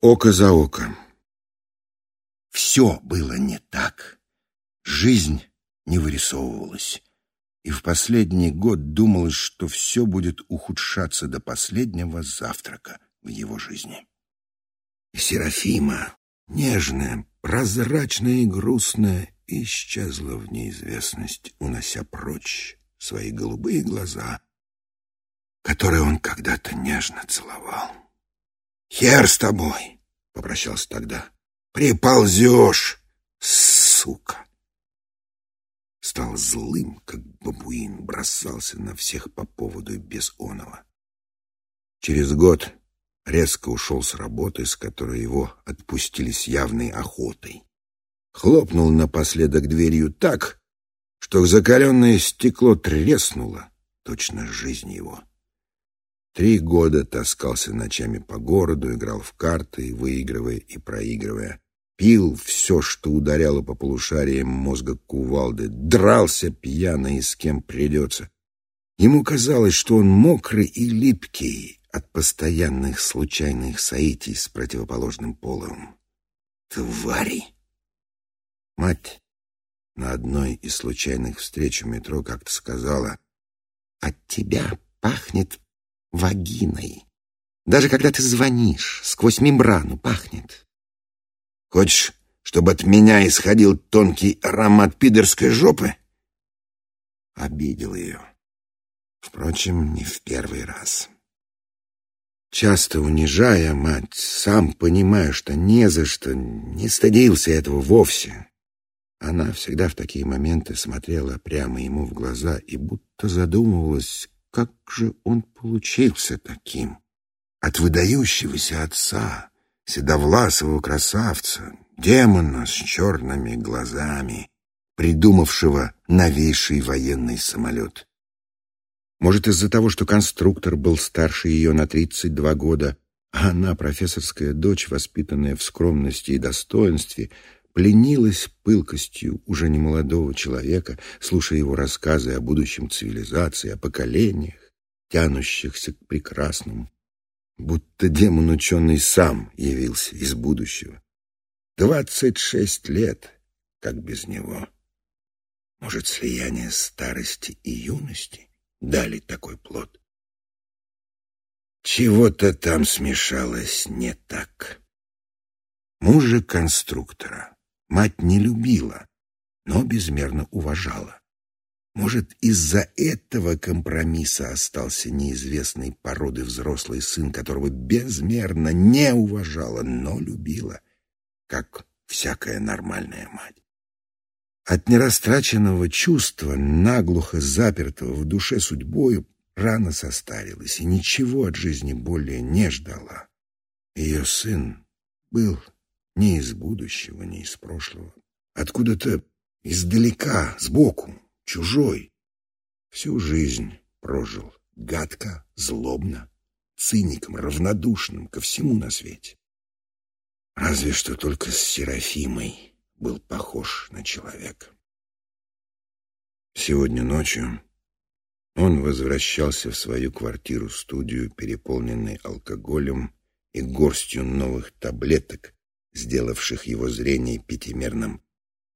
Око за око. Все было не так. Жизнь не вырисовывалась. И в последний год думалось, что все будет ухудшаться до последнего завтрака в его жизни. Серафима, нежная, прозрачная и грустная, исчезла в неизвестность, унося прочь свои голубые глаза, которые он когда-то нежно целовал. «Хер с тобой!» — попрощался тогда. «Приползешь, сука!» Стал злым, как бабуин, бросался на всех по поводу без оного. Через год резко ушел с работы, с которой его отпустили с явной охотой. Хлопнул напоследок дверью так, что закаленное стекло треснуло, точно жизнь его. Три года таскался ночами по городу, играл в карты, выигрывая и проигрывая. Пил все, что ударяло по полушариям мозга кувалды, дрался пьяно и с кем придется. Ему казалось, что он мокрый и липкий от постоянных случайных соитий с противоположным полом. Твари! Мать на одной из случайных встреч в метро как-то сказала, «От тебя пахнет вагиной. Даже когда ты звонишь, сквозь мембрану пахнет. Хочешь, чтобы от меня исходил тонкий аромат пидорской жопы? Обидел ее. Впрочем, не в первый раз. Часто унижая мать, сам понимая, что не за что, не стыдился этого вовсе. Она всегда в такие моменты смотрела прямо ему в глаза и будто задумывалась, как же он получился таким? От выдающегося отца, седовласого красавца, демона с черными глазами, придумавшего новейший военный самолет. Может, из-за того, что конструктор был старше ее на 32 года, а она, профессорская дочь, воспитанная в скромности и достоинстве, пленилась пылкостью уже немолодого человека, слушая его рассказы о будущем цивилизации, о поколениях, тянущихся к прекрасному, будто демон ученый сам явился из будущего. Двадцать шесть лет, как без него. Может, слияние старости и юности дали такой плод? Чего-то там смешалось не так. Мужа конструктора Мать не любила, но безмерно уважала. Может, из-за этого компромисса остался неизвестной породы взрослый сын, которого безмерно не уважала, но любила, как всякая нормальная мать. От нерастраченного чувства, наглухо запертого в душе судьбою, рано состарилась и ничего от жизни более не ждала. Ее сын был ни из будущего, ни из прошлого. Откуда-то издалека, сбоку, чужой. Всю жизнь прожил гадко, злобно, циником, равнодушным ко всему на свете. Разве что только с Серафимой был похож на человека. Сегодня ночью он возвращался в свою квартиру-студию, переполненный алкоголем и горстью новых таблеток, сделавших его зрение пятимерным.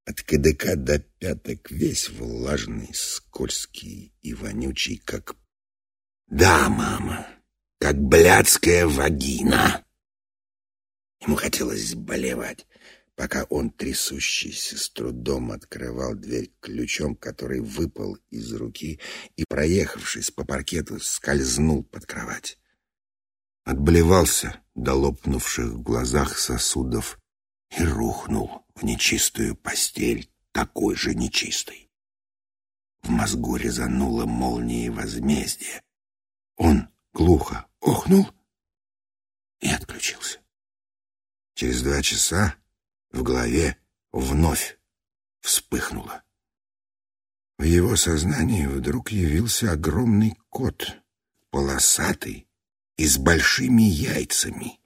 От кадыка до пяток весь влажный, скользкий и вонючий, как... Да, мама, как блядская вагина. Ему хотелось болевать, пока он, трясущийся, с трудом открывал дверь ключом, который выпал из руки и, проехавшись по паркету, скользнул под кровать отблевался до лопнувших в глазах сосудов и рухнул в нечистую постель, такой же нечистой. В мозгу резануло молнией возмездия. Он глухо охнул и отключился. Через два часа в голове вновь вспыхнуло. В его сознании вдруг явился огромный кот, полосатый, и с большими яйцами,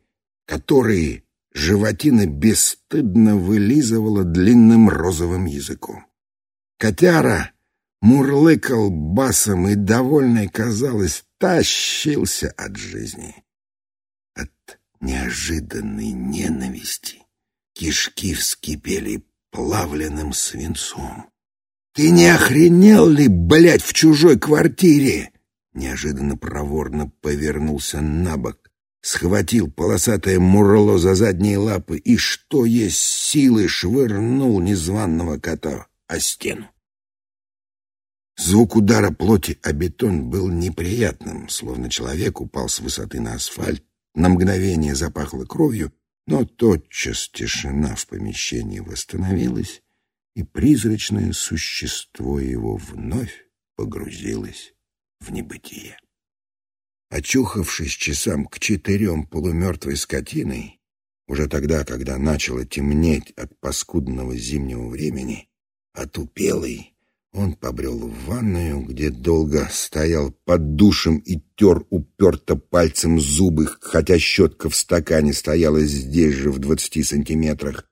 которые животина бесстыдно вылизывала длинным розовым языком. Котяра мурлыкал басом и, довольный, казалось, тащился от жизни. От неожиданной ненависти. Кишки вскипели плавленным свинцом. «Ты не охренел ли, блядь, в чужой квартире?» Неожиданно проворно повернулся на бок, схватил полосатое мурло за задние лапы и, что есть силы, швырнул незваного кота о стену. Звук удара плоти о бетон был неприятным, словно человек упал с высоты на асфальт, на мгновение запахло кровью, но тотчас тишина в помещении восстановилась, и призрачное существо его вновь погрузилось в небытие. Очухавшись часам к четырем полумертвой скотиной, уже тогда, когда начало темнеть от паскудного зимнего времени, отупелый, он побрел в ванную, где долго стоял под душем и тер уперто пальцем зубы, хотя щетка в стакане стояла здесь же в двадцати сантиметрах.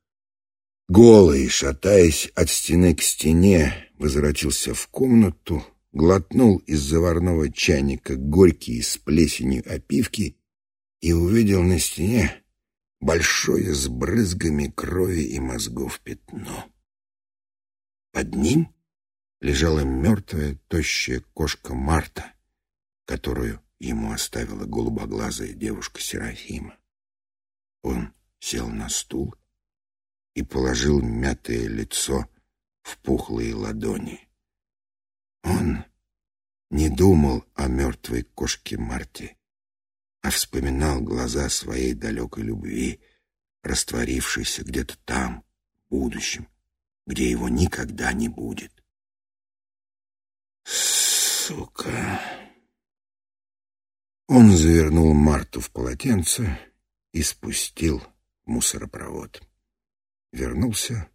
Голый, шатаясь от стены к стене, возвратился в комнату, глотнул из заварного чайника горькие с плесенью опивки и увидел на стене большое с брызгами крови и мозгов пятно. Под ним лежала мертвая, тощая кошка Марта, которую ему оставила голубоглазая девушка Серафима. Он сел на стул и положил мятое лицо в пухлые ладони. Он не думал о мертвой кошке Марте, а вспоминал глаза своей далекой любви, растворившейся где-то там, в будущем, где его никогда не будет. Сука. Он завернул Марту в полотенце и спустил мусоропровод. Вернулся,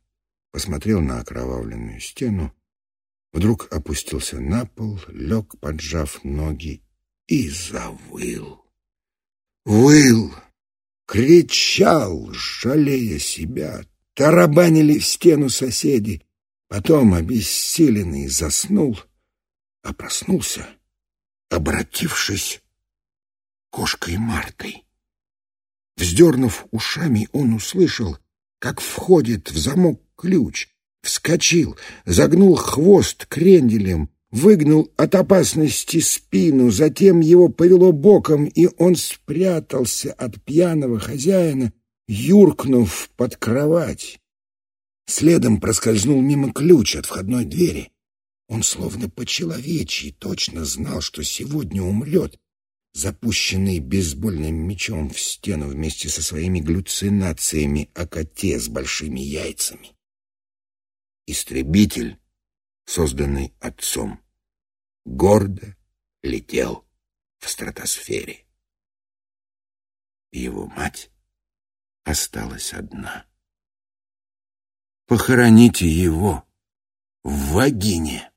посмотрел на окровавленную стену, вдруг опустился на пол, лег, поджав ноги, и завыл. Выл, кричал, жалея себя. Тарабанили в стену соседи. Потом, обессиленный, заснул — а проснулся, обратившись кошкой Мартой. Вздернув ушами, он услышал, как входит в замок ключ, вскочил, загнул хвост кренделем, выгнул от опасности спину, затем его повело боком, и он спрятался от пьяного хозяина, юркнув под кровать. Следом проскользнул мимо ключ от входной двери. Он словно по-человечьи точно знал, что сегодня умрет, запущенный бейсбольным мечом в стену вместе со своими галлюцинациями о коте с большими яйцами. Истребитель, созданный отцом, гордо летел в стратосфере. Его мать осталась одна. Похороните его в вагине.